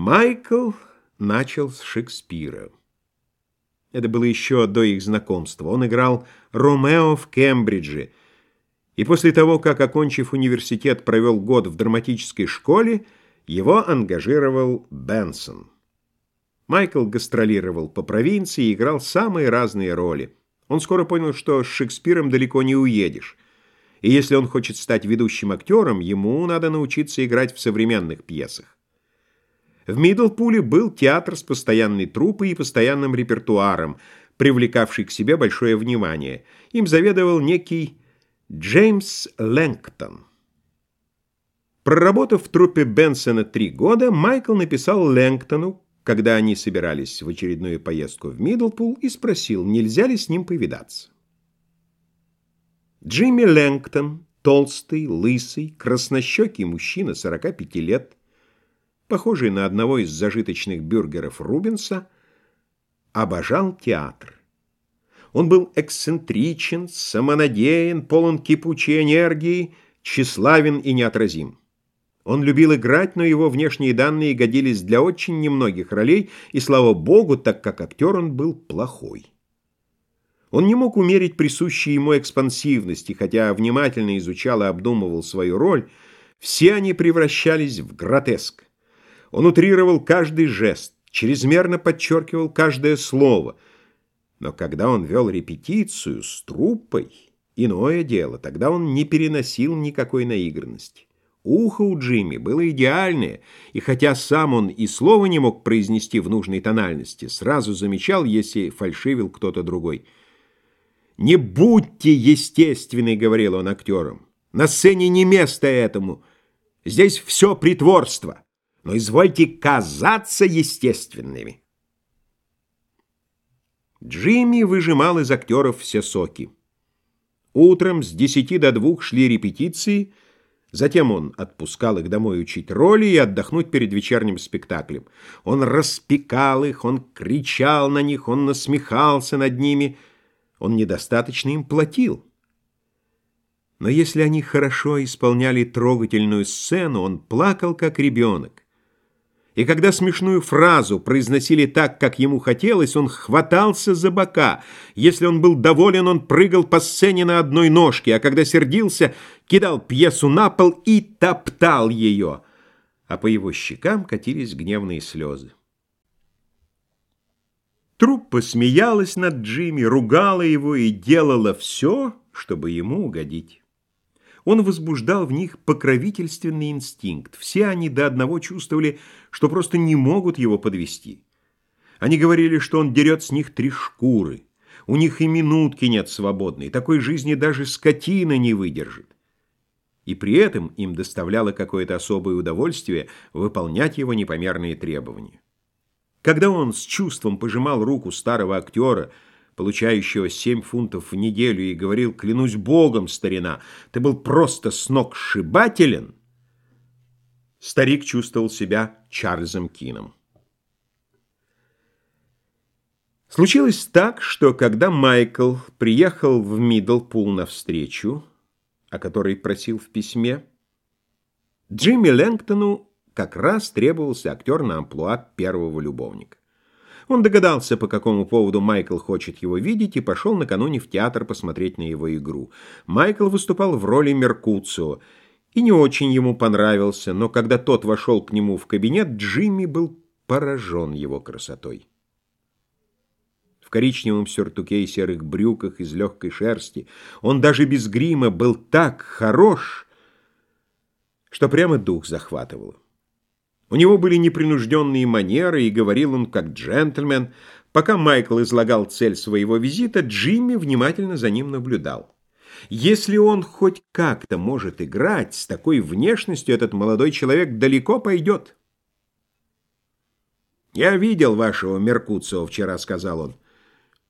Майкл начал с Шекспира. Это было еще до их знакомства. Он играл Ромео в Кембридже, и после того, как, окончив университет, провел год в драматической школе, его ангажировал Бенсон. Майкл гастролировал по провинции и играл самые разные роли. Он скоро понял, что с Шекспиром далеко не уедешь. И если он хочет стать ведущим актером, ему надо научиться играть в современных пьесах. В Миддлпуле был театр с постоянной труппой и постоянным репертуаром, привлекавший к себе большое внимание. Им заведовал некий Джеймс Лэнгтон. Проработав в труппе Бенсона три года, Майкл написал Лэнгтону, когда они собирались в очередную поездку в Миддлпул, и спросил, нельзя ли с ним повидаться. Джимми Лэнгтон, толстый, лысый, краснощекий мужчина 45 лет, похожий на одного из зажиточных бюргеров Рубенса, обожал театр. Он был эксцентричен, самонадеян, полон кипучей энергии, тщеславен и неотразим. Он любил играть, но его внешние данные годились для очень немногих ролей, и, слава богу, так как актер он был плохой. Он не мог умерить присущие ему экспансивности, хотя внимательно изучал и обдумывал свою роль, все они превращались в гротеск. Он утрировал каждый жест, чрезмерно подчеркивал каждое слово. Но когда он вел репетицию с труппой, иное дело, тогда он не переносил никакой наигранности. Ухо у Джимми было идеальное, и хотя сам он и слова не мог произнести в нужной тональности, сразу замечал, если фальшивил кто-то другой. «Не будьте естественны», — говорил он актерам. «На сцене не место этому. Здесь все притворство» но извольте казаться естественными. Джимми выжимал из актеров все соки. Утром с десяти до двух шли репетиции, затем он отпускал их домой учить роли и отдохнуть перед вечерним спектаклем. Он распекал их, он кричал на них, он насмехался над ними, он недостаточно им платил. Но если они хорошо исполняли трогательную сцену, он плакал, как ребенок. И когда смешную фразу произносили так, как ему хотелось, он хватался за бока. Если он был доволен, он прыгал по сцене на одной ножке, а когда сердился, кидал пьесу на пол и топтал ее. А по его щекам катились гневные слезы. Труппа смеялась над Джимми, ругала его и делала все, чтобы ему угодить. Он возбуждал в них покровительственный инстинкт. Все они до одного чувствовали, что просто не могут его подвести. Они говорили, что он дерет с них три шкуры. У них и минутки нет свободной. Такой жизни даже скотина не выдержит. И при этом им доставляло какое-то особое удовольствие выполнять его непомерные требования. Когда он с чувством пожимал руку старого актера, получающего семь фунтов в неделю, и говорил, клянусь богом, старина, ты был просто сногсшибателен, старик чувствовал себя Чарльзом Кином. Случилось так, что когда Майкл приехал в Миддлпул на встречу, о которой просил в письме, Джимми Лэнгтону как раз требовался актер на амплуа первого любовника. Он догадался, по какому поводу Майкл хочет его видеть, и пошел накануне в театр посмотреть на его игру. Майкл выступал в роли Меркуцио и не очень ему понравился, но когда тот вошел к нему в кабинет, Джимми был поражен его красотой. В коричневом сюртуке и серых брюках из легкой шерсти он даже без грима был так хорош, что прямо дух захватывал. У него были непринужденные манеры, и говорил он как джентльмен. Пока Майкл излагал цель своего визита, Джимми внимательно за ним наблюдал. Если он хоть как-то может играть, с такой внешностью этот молодой человек далеко пойдет. «Я видел вашего Меркуцио вчера», — сказал он.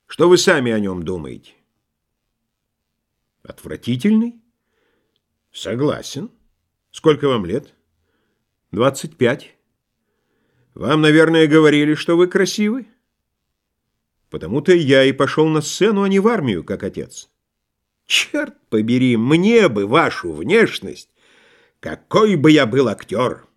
«Что вы сами о нем думаете?» «Отвратительный?» «Согласен. Сколько вам лет?» «Двадцать пять». «Вам, наверное, говорили, что вы красивы?» «Потому-то я и пошел на сцену, а не в армию, как отец». «Черт побери, мне бы вашу внешность! Какой бы я был актер!»